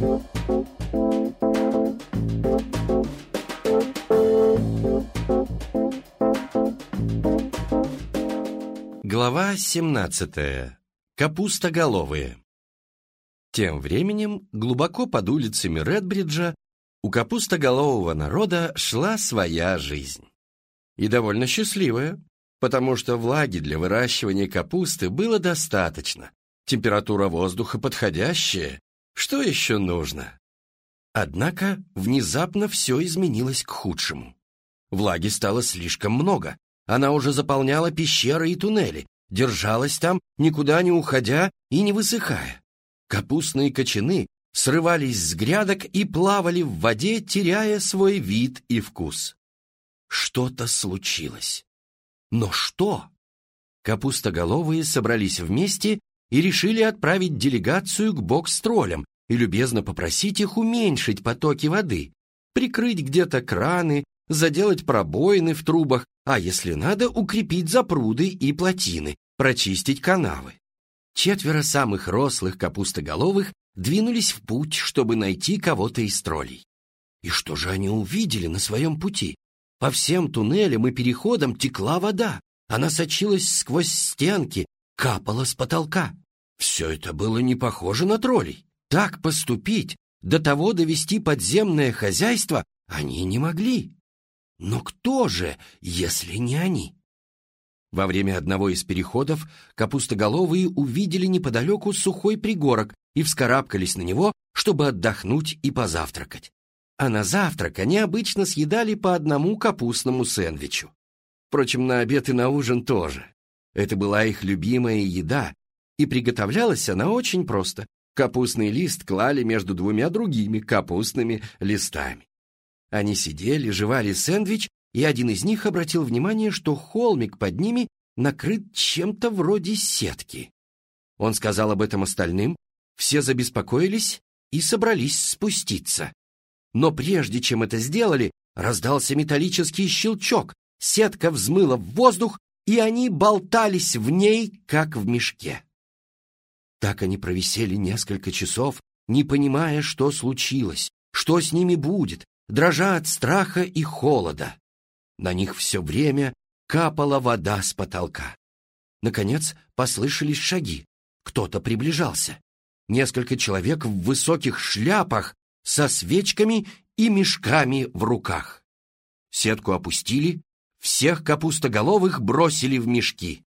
Глава 17. Капустоголовые. Тем временем, глубоко под улицами Редбриджа, у капустоголового народа шла своя жизнь. И довольно счастливая, потому что влаги для выращивания капусты было достаточно, температура воздуха подходящая, что еще нужно? Однако внезапно все изменилось к худшему. Влаги стало слишком много, она уже заполняла пещеры и туннели, держалась там, никуда не уходя и не высыхая. Капустные кочаны срывались с грядок и плавали в воде, теряя свой вид и вкус. Что-то случилось. Но что? Капустоголовые собрались вместе и решили отправить делегацию к бокстролям и любезно попросить их уменьшить потоки воды, прикрыть где-то краны, заделать пробоины в трубах, а если надо, укрепить запруды и плотины, прочистить канавы. Четверо самых рослых капустоголовых двинулись в путь, чтобы найти кого-то из троллей. И что же они увидели на своем пути? По всем туннелям и переходам текла вода. Она сочилась сквозь стенки, капала с потолка. Все это было не похоже на троллей. Так поступить, до того довести подземное хозяйство они не могли. Но кто же, если не они? Во время одного из переходов капустоголовые увидели неподалеку сухой пригорок и вскарабкались на него, чтобы отдохнуть и позавтракать. А на завтрак они обычно съедали по одному капустному сэндвичу. Впрочем, на обед и на ужин тоже. Это была их любимая еда, и приготовлялась она очень просто. Капустный лист клали между двумя другими капустными листами. Они сидели, жевали сэндвич, и один из них обратил внимание, что холмик под ними накрыт чем-то вроде сетки. Он сказал об этом остальным, все забеспокоились и собрались спуститься. Но прежде чем это сделали, раздался металлический щелчок, сетка взмыла в воздух, и они болтались в ней, как в мешке. Так они провисели несколько часов, не понимая, что случилось, что с ними будет, дрожа от страха и холода. На них все время капала вода с потолка. Наконец послышались шаги. Кто-то приближался. Несколько человек в высоких шляпах со свечками и мешками в руках. Сетку опустили, всех капустоголовых бросили в мешки.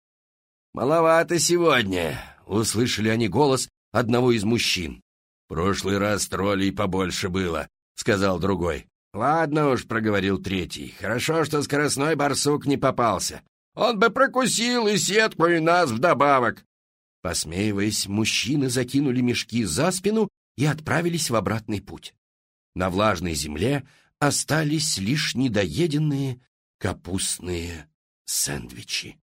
«Маловато сегодня», — услышали они голос одного из мужчин. «Прошлый раз троллей побольше было», — сказал другой. «Ладно уж», — проговорил третий, — «хорошо, что скоростной барсук не попался. Он бы прокусил и сетку, и нас вдобавок». Посмеиваясь, мужчины закинули мешки за спину и отправились в обратный путь. На влажной земле остались лишь недоеденные капустные сэндвичи.